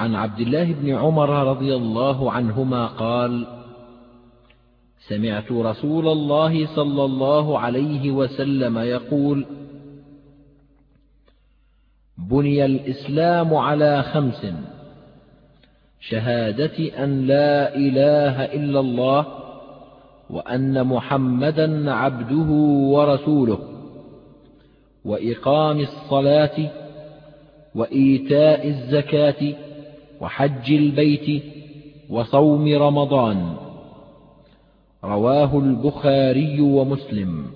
عن عبد الله بن عمر رضي الله عنهما قال سمعت رسول الله صلى الله عليه وسلم يقول بني الإسلام على خمس شهادة أن لا إله إلا الله وأن محمدا عبده ورسوله وإقام الصلاة وإيتاء الزكاة وحج البيت وصوم رمضان. رواه البخاري ومسلم.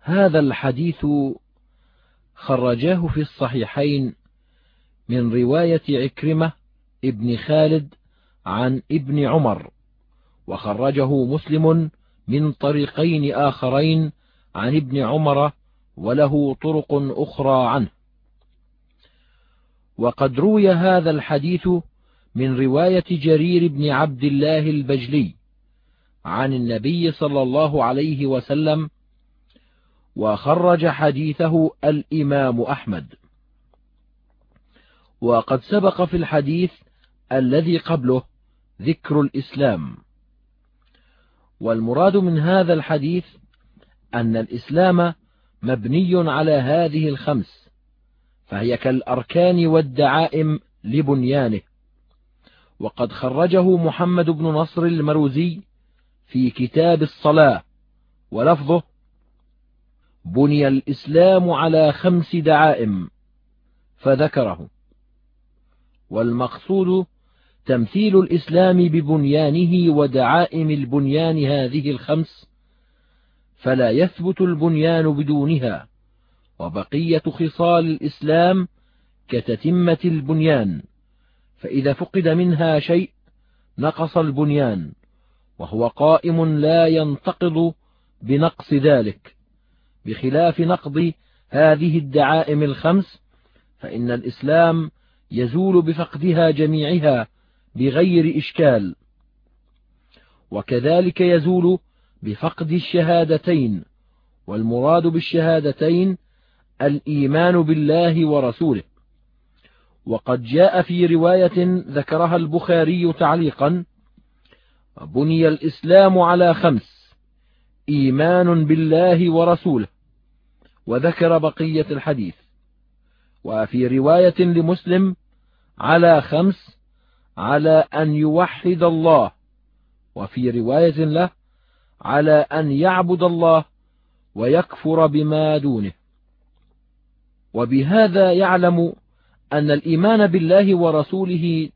هذا الحديث خرجاه في الصحيحين من رواية عكرمة ابن خالد عن ابن عمر وخرجه مسلم من طريقين آخرين عن ابن عمر وله طرق أخرى عنه. وقد روي هذا الحديث من رواية جرير بن عبد الله البجلي عن النبي صلى الله عليه وسلم وخرج حديثه الإمام أحمد. وقد سبق في الحديث الذي قبله ذكر الإسلام. والمراد من هذا الحديث أن الإسلام مبني على هذه الخمس. فهي كالأركان والدعائم لبنيانه. وقد خرجه محمد بن نصر المروزي في كتاب الصلاة ولفظه بني الإسلام على خمس دعائم فذكره. والمقصود تمثيل الإسلام ببنيانه ودعائم البنيان هذه الخمس فلا يثبت البنيان بدونها. وبقية خصال الإسلام كتتمة البنيان فإذا فقد منها شيء نقص البنيان وهو قائم لا ينتقض بنقص ذلك. بخلاف نقض هذه الدعائم الخمس فإن الإسلام يزول بفقدها جميعها بغير إشكال. وكذلك يزول بفقد الشهادتين والمراد بالشهادتين الإيمان بالله ورسوله. وقد جاء في رواية ذكرها البخاري تعليقا بني الإسلام على خمس إيمان بالله ورسوله. وذكر بقية الحديث. وفي رواية لمسلم على خمس على أن يوحد الله. وفي رواية له على أن يعبد الله ويكفر بما دونه. وبهذا يعلم أن الإيمان بالله ورسوله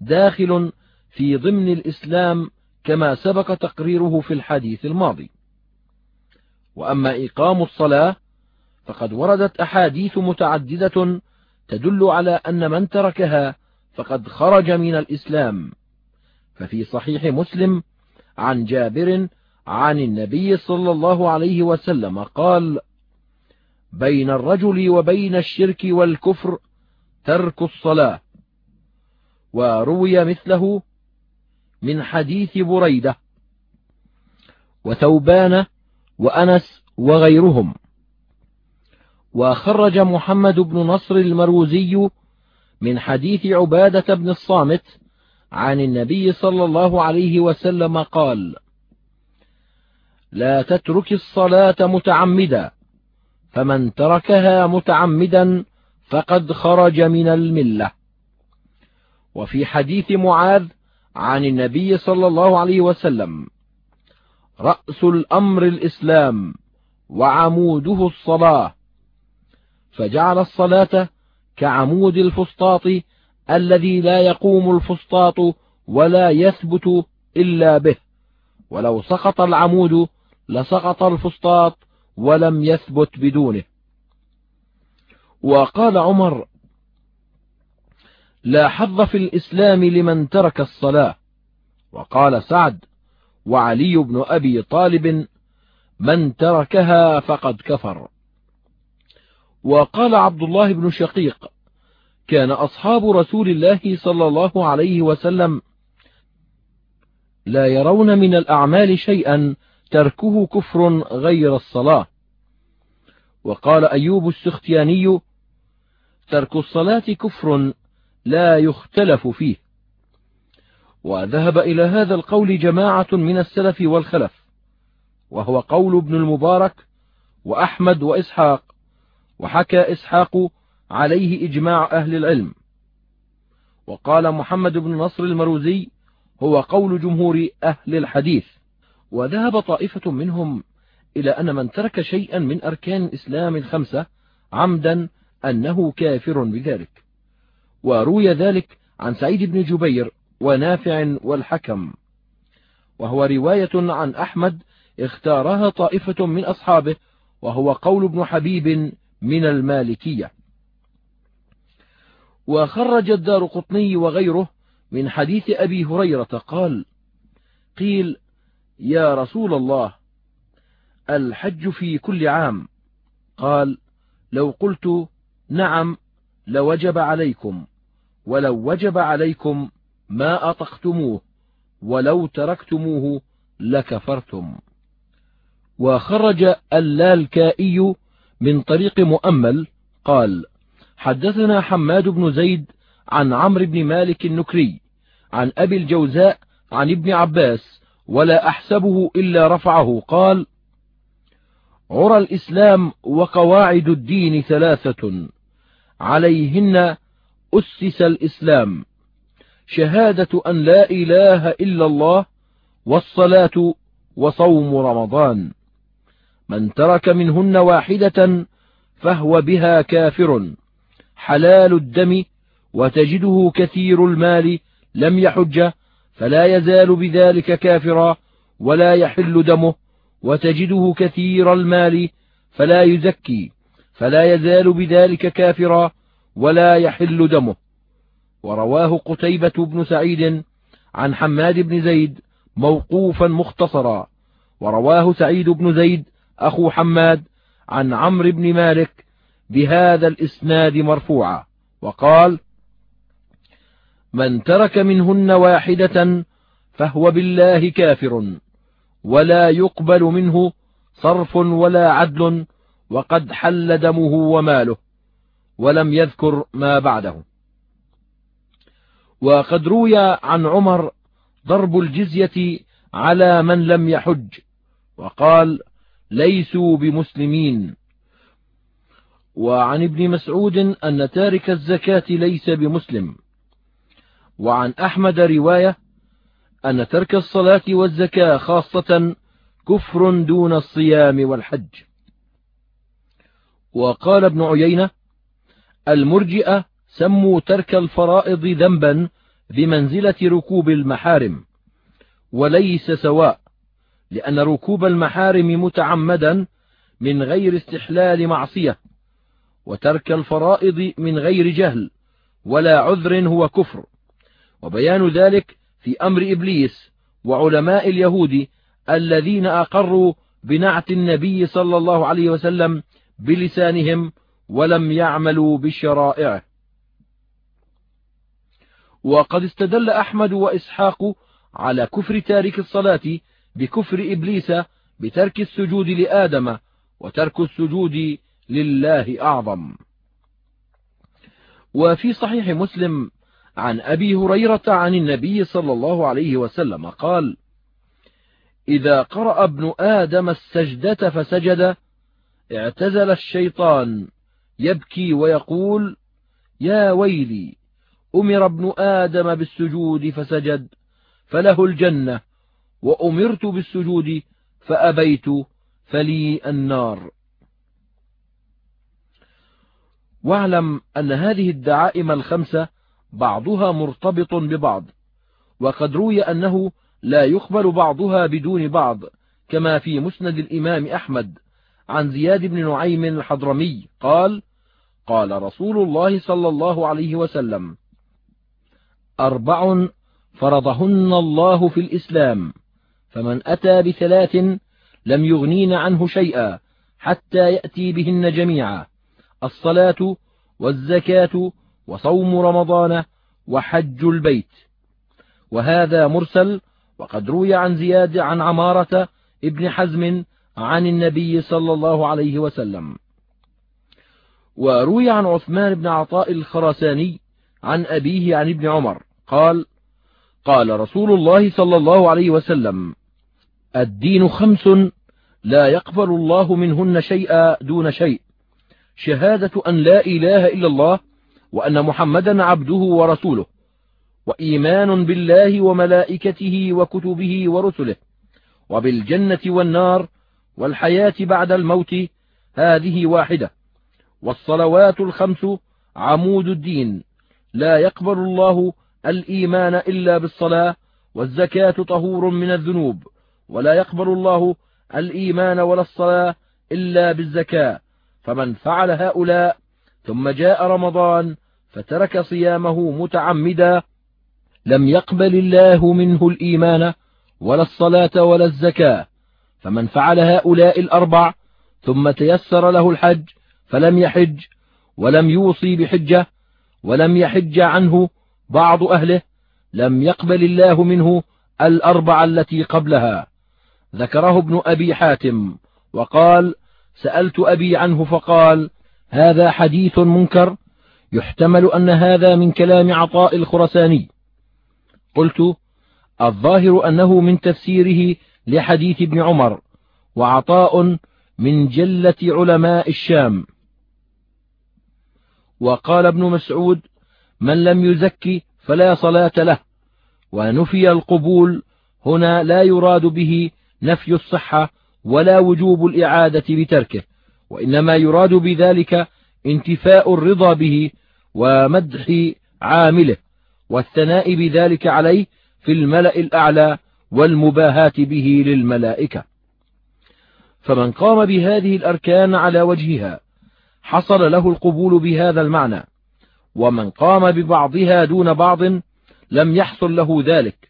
داخل في ضمن الإسلام كما سبق تقريره في الحديث الماضي. وأما إقام الصلاة فقد وردت أحاديث متعددة تدل على أن من تركها فقد خرج من الإسلام. ففي صحيح مسلم عن جابر عن النبي صلى الله عليه وسلم قال بين الرجل وبين الشرك والكفر ترك الصلاة. وروي مثله من حديث بريدة وثوبان وأنس وغيرهم. وخرج محمد بن نصر المروزي من حديث عبادة بن الصامت عن النبي صلى الله عليه وسلم قال لا تترك الصلاة متعمدا فمن تركها متعمدا فقد خرج من الملة. وفي حديث معاذ عن النبي صلى الله عليه وسلم رأس الأمر الإسلام وعموده الصلاة فجعل الصلاة كعمود الفسطاط الذي لا يقوم الفسطاط ولا يثبت إلا به ولو سقط العمود لسقط الفسطاط ولم يثبت بدونه. وقال عمر لا حظ في الإسلام لمن ترك الصلاة. وقال سعد وعلي بن أبي طالب من تركها فقد كفر. وقال عبد الله بن شقيق كان أصحاب رسول الله صلى الله عليه وسلم لا يرون من الأعمال شيئا تركه كفر غير الصلاة. وقال أيوب السختياني ترك الصلاة كفر لا يختلف فيه. وذهب إلى هذا القول جماعة من السلف والخلف وهو قول ابن المبارك وأحمد وإسحاق وحكى إسحاق عليه إجماع أهل العلم. وقال محمد بن نصر المروزي هو قول جمهور أهل الحديث. وذهب طائفة منهم إلى أن من ترك شيئا من أركان الإسلام الخمسة عمدا أنه كافر بذلك. وروي ذلك عن سعيد بن جبير ونافع والحكم. وهو رواية عن أحمد اختارها طائفة من أصحابه وهو قول ابن حبيب من المالكية. وخرج الدار قطني وغيره من حديث أبي هريرة قال قيل يا رسول الله الحج في كل عام. قال لو قلت نعم لوجب عليكم ولو وجب عليكم ما أطقتموه ولو تركتموه لكفرتم. وخرج اللالكائي من طريق مؤمل قال حدثنا حماد بن زيد عن عمرو بن مالك النكري عن أبي الجوزاء عن ابن عباس ولا أحسبه إلا رفعه. قال عرى الإسلام وقواعد الدين ثلاثة. عليهن أسس الإسلام. شهادة أن لا إله إلا الله والصلاة وصوم رمضان. من ترك منهن واحدة فهو بها كافر. حلال الدم وتجده كثير المال لم يحج فلا يزال بذلك كافرا ولا يحل دمه وتجده كثير المال فلا يزكي فلا يزال بذلك كافرا ولا يحل دمه. ورواه قتيبة بن سعيد عن حماد بن زيد موقوفا مختصرا. ورواه سعيد بن زيد أخو حماد عن عمرو بن مالك بهذا الإسناد مرفوعا. وقال من ترك منهن واحدة فهو بالله كافر ولا يقبل منه صرف ولا عدل وقد حل دمه وماله ولم يذكر ما بعده. وقد روي عن عمر ضرب الجزية على من لم يحج وقال ليسوا بمسلمين. وعن ابن مسعود أن تارك الزكاة ليس بمسلم. وعن أحمد رواية أن ترك الصلاة والزكاة خاصة كفر دون الصيام والحج. وقال ابن عيينة المرجئة سموا ترك الفرائض ذنبا بمنزلة ركوب المحارم وليس سواء لأن ركوب المحارم متعمدا من غير استحلال معصية وترك الفرائض من غير جهل ولا عذر هو كفر. وبيان ذلك في أمر إبليس وعلماء اليهود الذين أقروا بنعت النبي صلى الله عليه وسلم بلسانهم ولم يعملوا بشرائعه. وقد استدل أحمد وإسحاق على كفر تارك الصلاة بكفر إبليس بترك السجود لآدم وترك السجود لله أعظم. وفي صحيح مسلم عن أبي هريرة عن النبي صلى الله عليه وسلم قال إذا قرأ ابن آدم السجدة فسجد اعتزل الشيطان يبكي ويقول يا ويلي أمر ابن آدم بالسجود فسجد فله الجنة وأمرت بالسجود فأبيت فلي النار. واعلم أن هذه الدعائم الخمسة بعضها مرتبط ببعض وقد روي أنه لا يقبل بعضها بدون بعض كما في مسند الإمام أحمد عن زياد بن نعيم الحضرمي قال قال رسول الله صلى الله عليه وسلم أربع فرضهن الله في الإسلام فمن أتى بثلاث لم يغنين عنه شيئا حتى يأتي بهن جميعا الصلاة والزكاة وصوم رمضان وحج البيت. وهذا مرسل وقد روي عن زياد عن عمارة ابن حزم عن النبي صلى الله عليه وسلم. وروي عن عثمان بن عطاء الخراساني عن أبيه عن ابن عمر قال قال رسول الله صلى الله عليه وسلم الدين خمس لا يقبل الله منهن شيئا دون شيء. شهادة أن لا إله إلا الله وأن محمدا عبده ورسوله وإيمان بالله وملائكته وكتبه ورسله وبالجنة والنار والحياة بعد الموت هذه واحدة. والصلوات الخمس عمود الدين. لا يقبل الله الإيمان إلا بالصلاة والزكاة طهور من الذنوب. ولا يقبل الله الإيمان ولا الصلاة إلا بالزكاة. فمن فعل هؤلاء ثم جاء رمضان فترك صيامه متعمدا لم يقبل الله منه الإيمان ولا الصلاة ولا الزكاة فمن فعل هؤلاء الأربع ثم تيسر له الحج فلم يحج ولم يوصي بحجة ولم يحج عنه بعض أهله لم يقبل الله منه الأربع التي قبلها. ذكره ابن أبي حاتم وقال سألت أبي عنه فقال هذا حديث منكر يحتمل أن هذا من كلام عطاء الخرساني قلت الظاهر أنه من تفسيره لحديث ابن عمر وعطاء من جلة علماء الشام. وقال ابن مسعود من لم يزكي فلا صلاة له ونفي القبول هنا لا يراد به نفي الصحة ولا وجوب الإعادة بتركه. وإنما يراد بذلك انتفاء الرضا به ومدح عامله والثناء بذلك عليه في الملأ الأعلى والمباهاة به للملائكة. فمن قام بهذه الأركان على وجهها حصل له القبول بهذا المعنى ومن قام ببعضها دون بعض لم يحصل له ذلك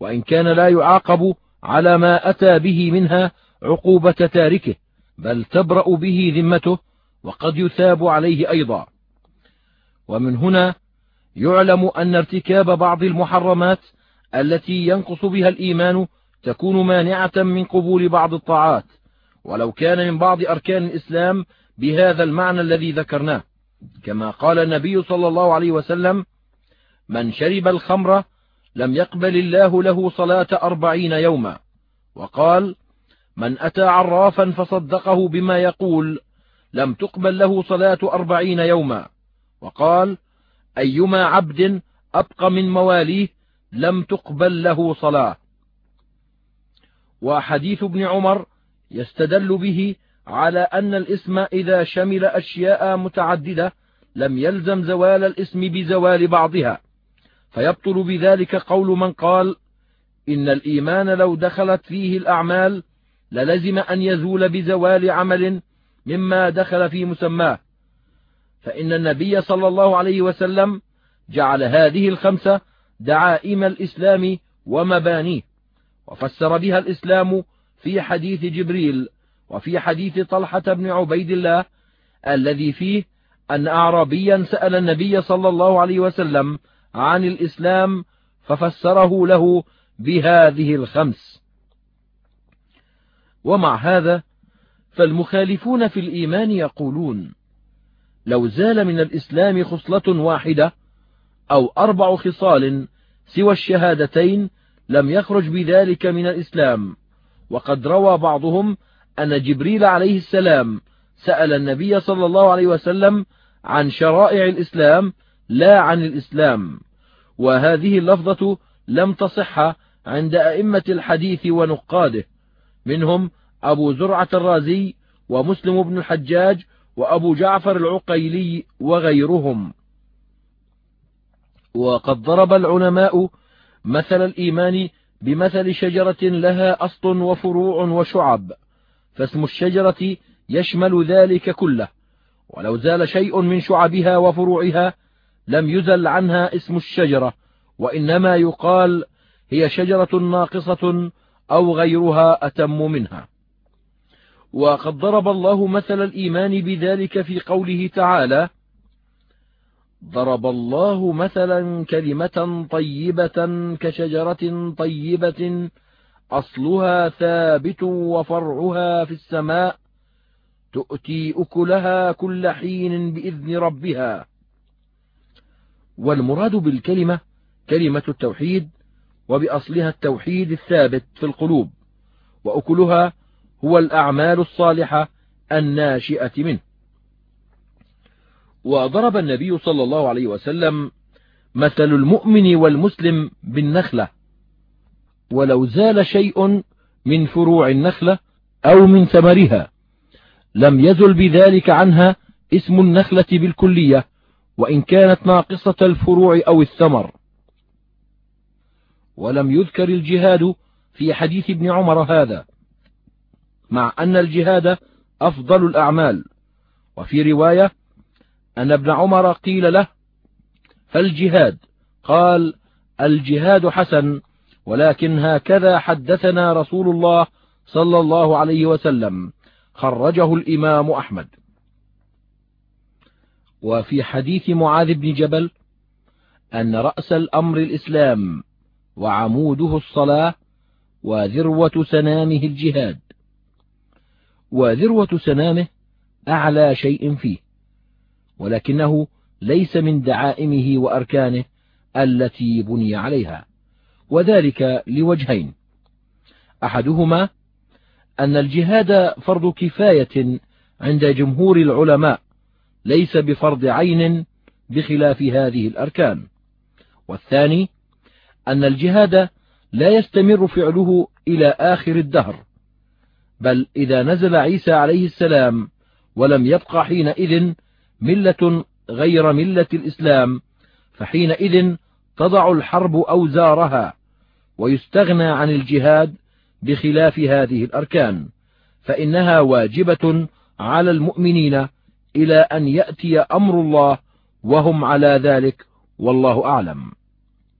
وإن كان لا يعاقب على ما أتى به منها عقوبة تاركه بل تبرأ به ذمته وقد يثاب عليه أيضا. ومن هنا يعلم أن ارتكاب بعض المحرمات التي ينقص بها الإيمان تكون مانعة من قبول بعض الطاعات ولو كان من بعض أركان الإسلام بهذا المعنى الذي ذكرناه. كما قال النبي صلى الله عليه وسلم من شرب الخمر لم يقبل الله له صلاة أربعين يوما وقال من أتى عرافا فصدقه بما يقول لم تقبل له صلاة أربعين يوما. وقال أيما عبد أبقى من مواليه لم تقبل له صلاة. وحديث ابن عمر يستدل به على أن الاسم إذا شمل أشياء متعددة لم يلزم زوال الاسم بزوال بعضها. فيبطل بذلك قول من قال إن الإيمان لو دخلت فيه الأعمال للزم أن يزول بزوال عمل مما دخل في مسماه. فإن النبي صلى الله عليه وسلم جعل هذه الخمسة دعائم الإسلام ومبانيه وفسر بها الإسلام في حديث جبريل وفي حديث طلحة بن عبيد الله الذي فيه أن أعرابيا سأل النبي صلى الله عليه وسلم عن الإسلام ففسره له بهذه الخمس. ومع هذا فالمخالفون في الإيمان يقولون لو زال من الإسلام خصلة واحدة أو أربع خصال سوى الشهادتين لم يخرج بذلك من الإسلام وقد روى بعضهم أن جبريل عليه السلام سأل النبي صلى الله عليه وسلم عن شرائع الإسلام لا عن الإسلام وهذه اللفظة لم تصح عند أئمة الحديث ونقاده. منهم أبو زرعة الرازي ومسلم بن الحجاج وأبو جعفر العقيلي وغيرهم. وقد ضرب العلماء مثل الإيمان بمثل شجرة لها أصل وفروع وشعب فاسم الشجرة يشمل ذلك كله ولو زال شيء من شعبها وفروعها لم يزل عنها اسم الشجرة وإنما يقال هي شجرة ناقصة أو غيرها أتم منها. وقد ضرب الله مثل الإيمان بذلك في قوله تعالى ضرب الله مثلا كلمة طيبة كشجرة طيبة أصلها ثابت وفرعها في السماء تؤتي أكلها كل حين بإذن ربها. والمراد بالكلمة كلمة التوحيد وبأصلها التوحيد الثابت في القلوب وأكلها هو الأعمال الصالحة الناشئة منه. وضرب النبي صلى الله عليه وسلم مثل المؤمن والمسلم بالنخلة ولو زال شيء من فروع النخلة أو من ثمرها لم يزل بذلك عنها اسم النخلة بالكلية وإن كانت ناقصة الفروع أو الثمر. ولم يذكر الجهاد في حديث ابن عمر هذا مع أن الجهاد أفضل الأعمال. وفي رواية أن ابن عمر قيل له فالجهاد قال الجهاد حسن ولكن هكذا حدثنا رسول الله صلى الله عليه وسلم خرجه الإمام أحمد. وفي حديث معاذ بن جبل أن رأس الأمر الإسلام وعموده الصلاة وذروة سنامه الجهاد. وذروة سنامه أعلى شيء فيه ولكنه ليس من دعائمه وأركانه التي بني عليها وذلك لوجهين. أحدهما أن الجهاد فرض كفاية عند جمهور العلماء ليس بفرض عين بخلاف هذه الأركان. والثاني أن الجهاد لا يستمر فعله إلى آخر الدهر بل إذا نزل عيسى عليه السلام ولم يبق حينئذ ملة غير ملة الإسلام فحينئذ تضع الحرب أوزارها ويستغنى عن الجهاد بخلاف هذه الأركان فإنها واجبة على المؤمنين إلى أن يأتي أمر الله وهم على ذلك والله أعلم.